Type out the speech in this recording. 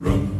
Room.